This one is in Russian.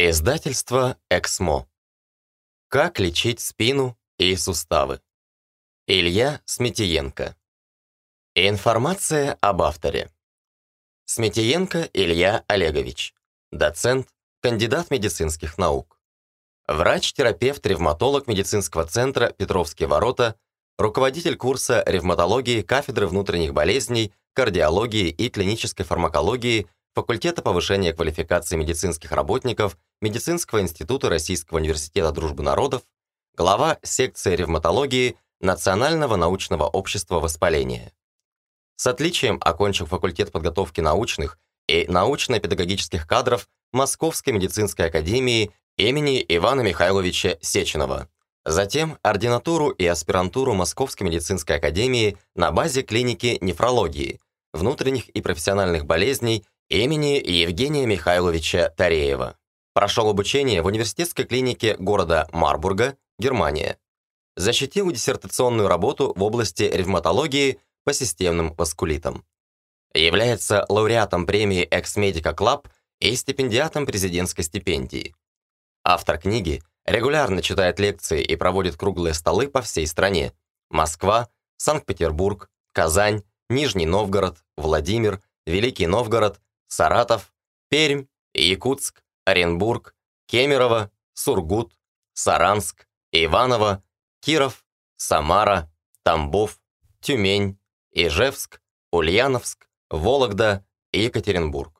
Издательство «Эксмо». Как лечить спину и суставы. Илья Сметиенко. Информация об авторе. Сметиенко Илья Олегович. Доцент, кандидат медицинских наук. Врач-терапевт, ревматолог медицинского центра «Петровские ворота», руководитель курса ревматологии кафедры внутренних болезней, кардиологии и клинической фармакологии факультета повышения квалификации медицинских работников Медицинского института Российского университета дружбы народов, глава секции ревматологии Национального научного общества воспаления. С отличием окончил факультет подготовки научных и научно-педагогических кадров Московской медицинской академии имени Ивана Михайловича Сеченова. Затем ординатуру и аспирантуру Московской медицинской академии на базе клиники нефрологии, внутренних и профессиональных болезней имени Евгения Михайловича Тареева. Прошел обучение в университетской клинике города Марбурга, Германия. Защитил диссертационную работу в области ревматологии по системным васкулитам. Является лауреатом премии Ex-Medica Club и стипендиатом президентской стипендии. Автор книги регулярно читает лекции и проводит круглые столы по всей стране. Москва, Санкт-Петербург, Казань, Нижний Новгород, Владимир, Великий Новгород, Саратов, Пермь, Якутск, Оренбург, Кемерово, Сургут, Саранск, Иваново, Киров, Самара, Тамбов, Тюмень, Ижевск, Ульяновск, Вологда Екатеринбург.